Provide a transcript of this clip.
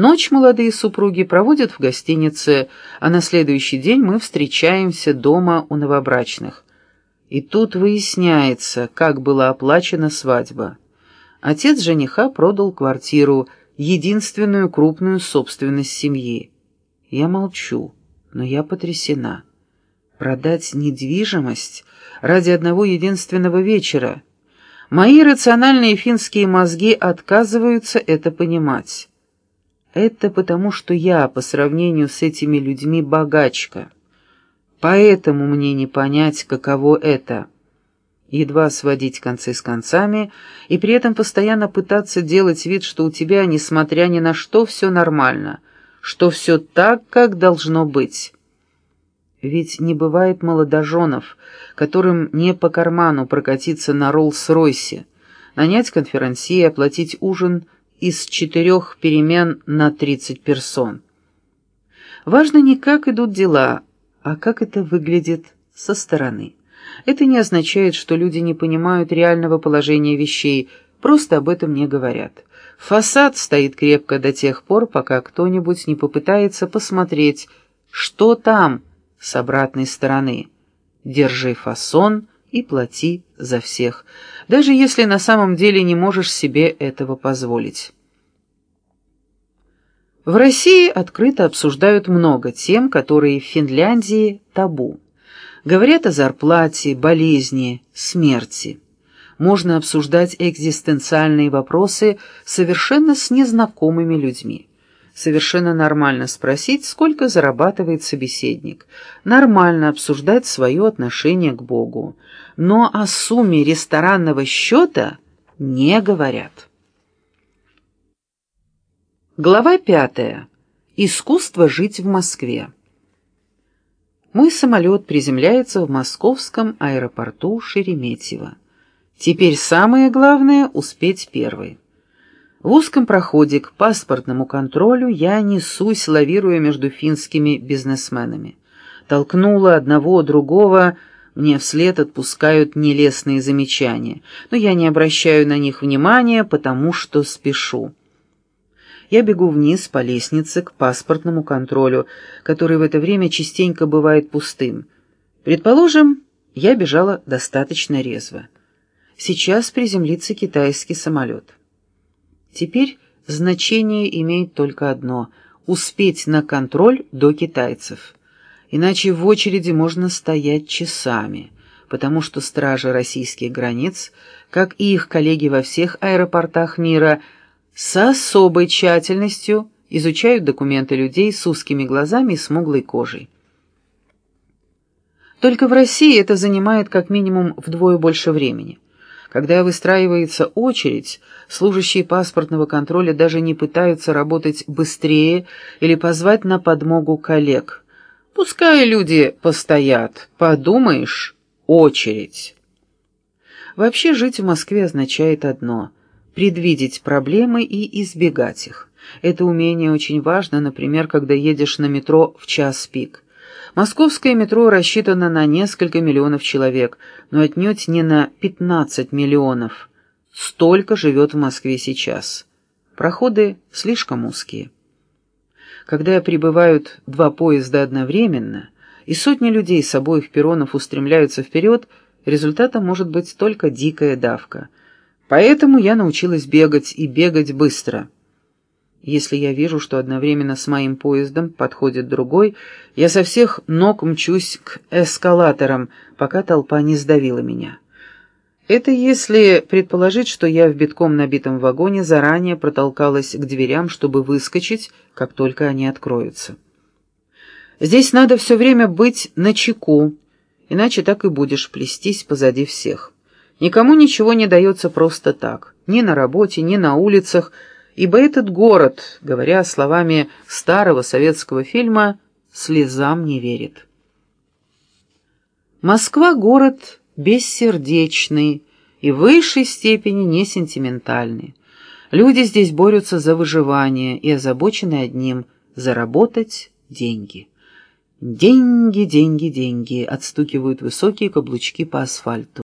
Ночь молодые супруги проводят в гостинице, а на следующий день мы встречаемся дома у новобрачных. И тут выясняется, как была оплачена свадьба. Отец жениха продал квартиру, единственную крупную собственность семьи. Я молчу, но я потрясена. Продать недвижимость ради одного единственного вечера. Мои рациональные финские мозги отказываются это понимать. Это потому, что я, по сравнению с этими людьми, богачка. Поэтому мне не понять, каково это. Едва сводить концы с концами и при этом постоянно пытаться делать вид, что у тебя, несмотря ни на что, все нормально, что все так, как должно быть. Ведь не бывает молодоженов, которым не по карману прокатиться на Роллс-Ройсе, нанять конферансье, оплатить ужин – из четырех перемен на 30 персон. Важно не как идут дела, а как это выглядит со стороны. Это не означает, что люди не понимают реального положения вещей, просто об этом не говорят. Фасад стоит крепко до тех пор, пока кто-нибудь не попытается посмотреть, что там с обратной стороны. Держи фасон и плати за всех, даже если на самом деле не можешь себе этого позволить. В России открыто обсуждают много тем, которые в Финляндии табу. Говорят о зарплате, болезни, смерти. Можно обсуждать экзистенциальные вопросы совершенно с незнакомыми людьми. Совершенно нормально спросить, сколько зарабатывает собеседник. Нормально обсуждать свое отношение к Богу. Но о сумме ресторанного счета не говорят. Глава пятая. Искусство жить в Москве. Мой самолет приземляется в московском аэропорту Шереметьево. Теперь самое главное — успеть первой. В узком проходе к паспортному контролю я несусь, лавируя между финскими бизнесменами. Толкнула одного, другого, мне вслед отпускают нелестные замечания, но я не обращаю на них внимания, потому что спешу. Я бегу вниз по лестнице к паспортному контролю, который в это время частенько бывает пустым. Предположим, я бежала достаточно резво. Сейчас приземлится китайский самолет. Теперь значение имеет только одно — успеть на контроль до китайцев. Иначе в очереди можно стоять часами, потому что стражи российских границ, как и их коллеги во всех аэропортах мира, с особой тщательностью изучают документы людей с узкими глазами и смуглой кожей. Только в России это занимает как минимум вдвое больше времени – когда выстраивается очередь, служащие паспортного контроля даже не пытаются работать быстрее или позвать на подмогу коллег. Пускай люди постоят, подумаешь, очередь. Вообще жить в Москве означает одно – предвидеть проблемы и избегать их. Это умение очень важно, например, когда едешь на метро в час пик – Московское метро рассчитано на несколько миллионов человек, но отнюдь не на 15 миллионов. Столько живет в Москве сейчас. Проходы слишком узкие. Когда прибывают два поезда одновременно, и сотни людей с обоих перронов устремляются вперед, результатом может быть только дикая давка. Поэтому я научилась бегать и бегать быстро – если я вижу, что одновременно с моим поездом подходит другой, я со всех ног мчусь к эскалаторам, пока толпа не сдавила меня. Это если предположить, что я в битком набитом вагоне заранее протолкалась к дверям, чтобы выскочить, как только они откроются. Здесь надо все время быть начеку, иначе так и будешь плестись позади всех. Никому ничего не дается просто так, ни на работе, ни на улицах, ибо этот город, говоря словами старого советского фильма, слезам не верит. Москва — город бессердечный и в высшей степени несентиментальный. Люди здесь борются за выживание и озабочены одним — заработать деньги. Деньги, деньги, деньги, отстукивают высокие каблучки по асфальту.